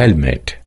helmet.